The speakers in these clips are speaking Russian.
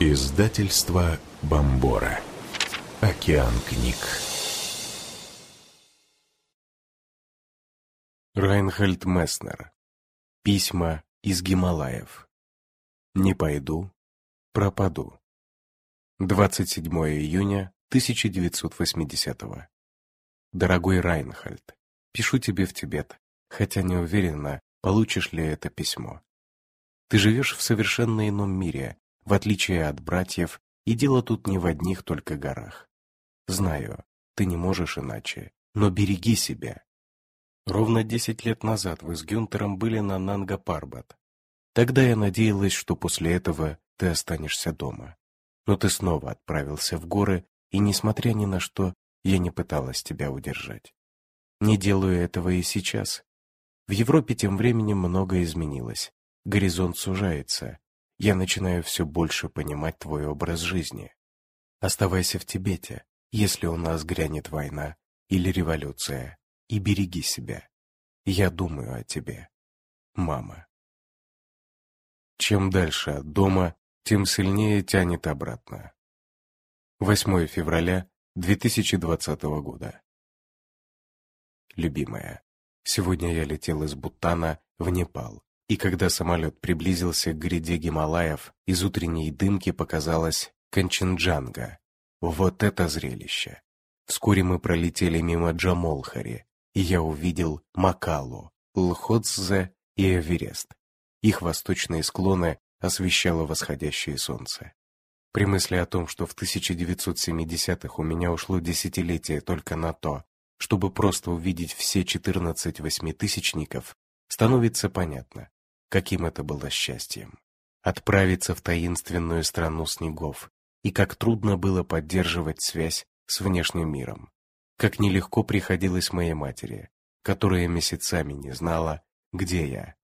Издательство Бомбора. Океан книг. Райнхальд Месснер. Письма из Гималаев. Не пойду, пропаду. 27 июня 1980 -го. Дорогой Райнхальд, пишу тебе в Тибет, хотя не уверена, получишь ли это письмо. Ты живешь в совершенно ином мире, в отличие от братьев, и дело тут не в одних только горах. Знаю, ты не можешь иначе, но береги себя. Ровно десять лет назад вы с Гюнтером были на Нанга-Парбат. Тогда я надеялась, что после этого ты останешься дома. Но ты снова отправился в горы, и, несмотря ни на что, я не пыталась тебя удержать. Не делаю этого и сейчас. В Европе тем временем многое изменилось. Горизонт сужается, я начинаю все больше понимать твой образ жизни. Оставайся в Тибете, если у нас грянет война или революция, и береги себя. Я думаю о тебе, мама. Чем дальше от дома, тем сильнее тянет обратно. 8 февраля 2020 года. Любимая, сегодня я летел из Бутана в Непал. И когда самолет приблизился к гряде Гималаев, из утренней дымки показалась Канченджанга. Вот это зрелище! Вскоре мы пролетели мимо Джамолхари, и я увидел Макалу, Лхотзе и Эверест. Их восточные склоны освещало восходящее солнце. При мысли о том, что в 1970-х у меня ушло десятилетие только на то, чтобы просто увидеть все 14 восьмитысячников, становится понятно, каким это было счастьем. Отправиться в таинственную страну снегов, и как трудно было поддерживать связь с внешним миром. Как нелегко приходилось моей матери, которая месяцами не знала, где я.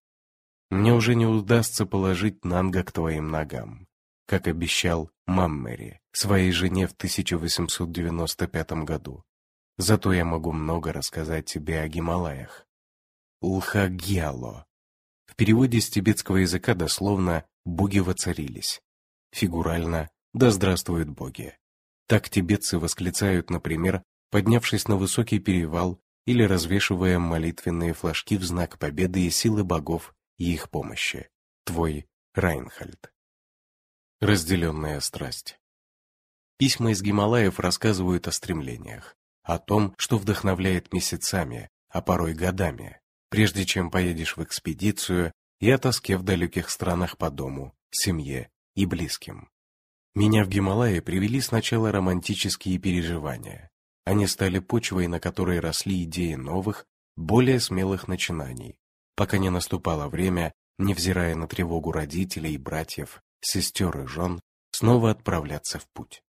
Мне уже не удастся положить Нанга к твоим ногам, как обещал Маммери своей жене в 1895 году. Зато я могу много рассказать тебе о Гималаях. Лхагьяло в переводе с тибетского языка дословно «боги воцарились». Фигурально «да здравствуют боги». Так тибетцы восклицают, например, поднявшись на высокий перевал или развешивая молитвенные флажки в знак победы и силы богов и их помощи. Твой Райнхальд. Разделенная страсть. Письма из Гималаев рассказывают о стремлениях, о том, что вдохновляет месяцами, а порой годами, прежде чем поедешь в экспедицию и о тоске в далеких странах по дому, семье и близким. Меня в Гималайи привели сначала романтические переживания. Они стали почвой, на которой росли идеи новых, более смелых начинаний, пока не наступало время, невзирая на тревогу родителей, братьев, сестер и жен, снова отправляться в путь.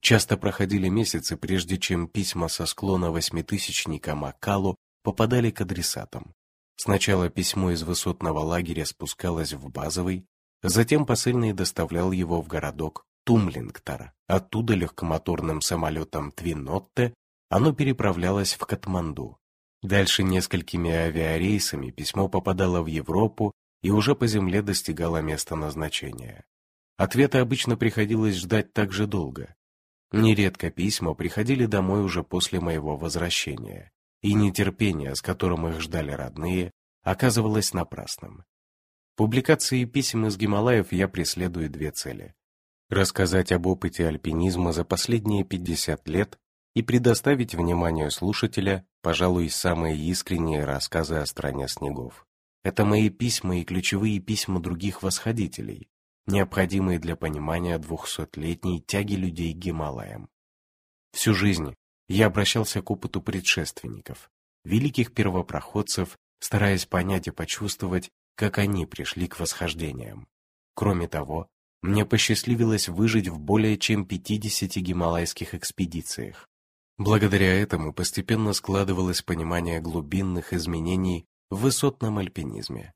Часто проходили месяцы, прежде чем письма со склона восьмитысячника Макалу попадали к адресатам. Сначала письмо из высотного лагеря спускалось в базовый, затем посыльный доставлял его в городок Тумлингтар. Оттуда легкомоторным самолетом Твинотте оно переправлялось в Катманду. Дальше несколькими авиарейсами письмо попадало в Европу и уже по земле достигало места назначения. Ответа обычно приходилось ждать так же долго. Нередко письма приходили домой уже после моего возвращения и нетерпение, с которым их ждали родные, оказывалось напрасным. Публикацией писем из Гималаев я преследую две цели. Рассказать об опыте альпинизма за последние 50 лет и предоставить вниманию слушателя, пожалуй, самые искренние рассказы о стране снегов. Это мои письма и ключевые письма других восходителей, необходимые для понимания двухсотлетней тяги людей к Гималаям. Всю жизнь я обращался к опыту предшественников, великих первопроходцев, стараясь понять и почувствовать, как они пришли к восхождениям. Кроме того, мне посчастливилось выжить в более чем 50 гималайских экспедициях. Благодаря этому постепенно складывалось понимание глубинных изменений в высотном альпинизме.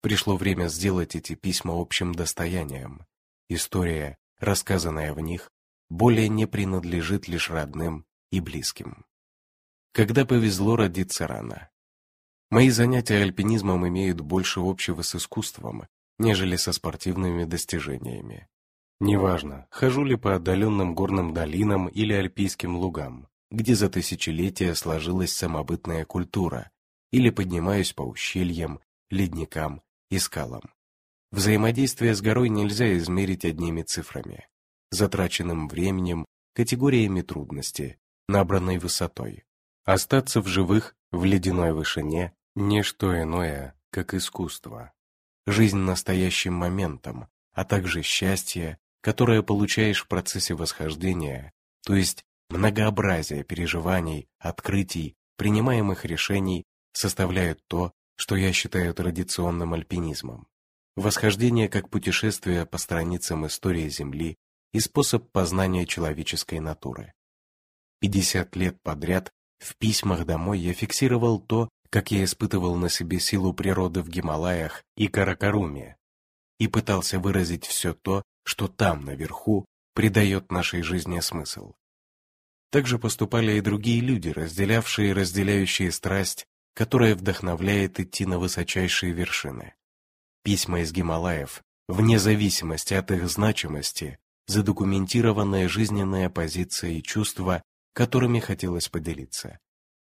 Пришло время сделать эти письма общим достоянием. История, рассказанная в них, более не принадлежит лишь родным и близким. Когда повезло родиться рано. Мои занятия альпинизмом имеют больше общего с искусством, нежели со спортивными достижениями. Неважно, хожу ли по отдаленным горным долинам или альпийским лугам, где за тысячелетия сложилась самобытная культура, или поднимаюсь по ущельям, ледникам и скалам. Взаимодействие с горой нельзя измерить одними цифрами, затраченным временем, категориями трудности, набранной высотой. Остаться в живых в ледяной вышине – не что иное, как искусство. Жизнь настоящим моментом, а также счастье, которое получаешь в процессе восхождения, то есть многообразие переживаний, открытий, принимаемых решений, составляют то, что я считаю традиционным альпинизмом. Восхождение как путешествие по страницам истории Земли и способ познания человеческой натуры. 50 лет подряд в письмах домой я фиксировал то, как я испытывал на себе силу природы в Гималаях и Каракаруме, и пытался выразить все то, что там, наверху, придает нашей жизни смысл. Также поступали и другие люди, разделявшие и разделяющие страсть, которая вдохновляет идти на высочайшие вершины. Письма из Гималаев, вне зависимости от их значимости, задокументированная жизненная позиция и чувства, которыми хотелось поделиться.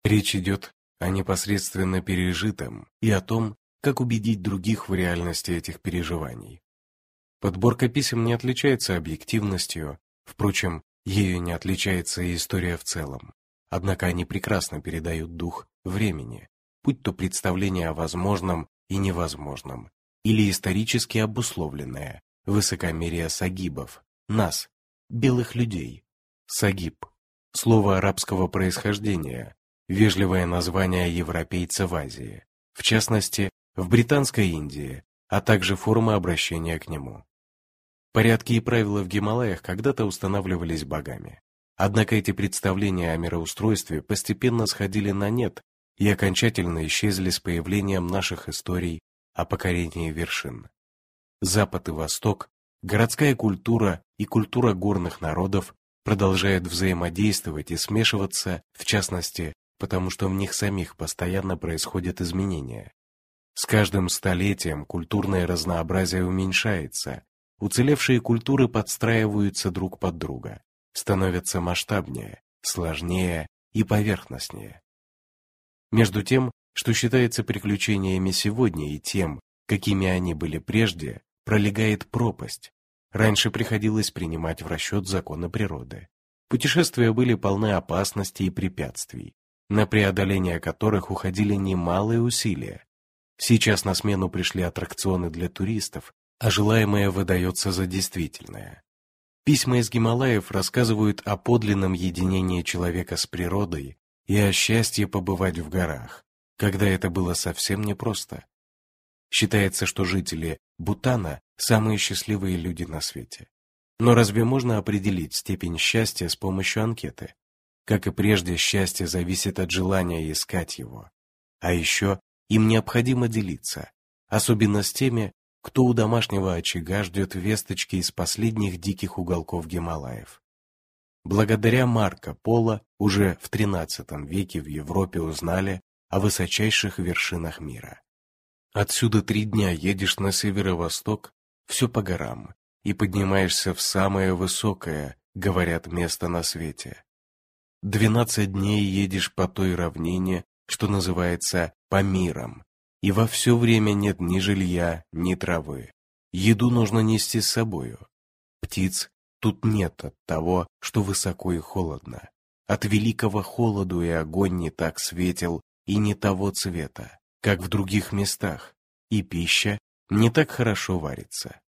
Речь идет о непосредственно пережитом и о том, как убедить других в реальности этих переживаний. Подборка писем не отличается объективностью, впрочем, ею не отличается и история в целом. Однако они прекрасно передают дух времени, будь то представление о возможном и невозможном, или исторически обусловленное, высокомерие сагибов, нас, белых людей. Сагиб – слово арабского происхождения, вежливое название европейца в Азии, в частности, в Британской Индии, а также формы обращения к нему. Порядки и правила в Гималаях когда-то устанавливались богами. Однако эти представления о мироустройстве постепенно сходили на нет и окончательно исчезли с появлением наших историй о покорении вершин. Запад и Восток, городская культура и культура горных народов продолжают взаимодействовать и смешиваться, в частности, потому что в них самих постоянно происходят изменения. С каждым столетием культурное разнообразие уменьшается, уцелевшие культуры подстраиваются друг под друга, становятся масштабнее, сложнее и поверхностнее. Между тем, что считается приключениями сегодня и тем, какими они были прежде, пролегает пропасть. Раньше приходилось принимать в расчет законы природы. Путешествия были полны опасностей и препятствий, на преодоление которых уходили немалые усилия. Сейчас на смену пришли аттракционы для туристов, а желаемое выдается за действительное. Письма из Гималаев рассказывают о подлинном единении человека с природой и о счастье побывать в горах, когда это было совсем непросто. Считается, что жители Бутана – самые счастливые люди на свете. Но разве можно определить степень счастья с помощью анкеты? Как и прежде, счастье зависит от желания искать его. А еще им необходимо делиться, особенно с теми, кто у домашнего очага ждет весточки из последних диких уголков Гималаев. Благодаря Марко Поло уже в XIII веке в Европе узнали о высочайших вершинах мира. Отсюда три дня едешь на северо-восток, все по горам, и поднимаешься в самое высокое, говорят, место на свете. Двенадцать дней едешь по той равнине, что называется Памиром, и во все время нет ни жилья, ни травы. Еду нужно нести с собою. Птиц Тут нет от того, что высоко и холодно. От великого холоду и огонь не так светел и не того цвета, как в других местах, и пища не так хорошо варится.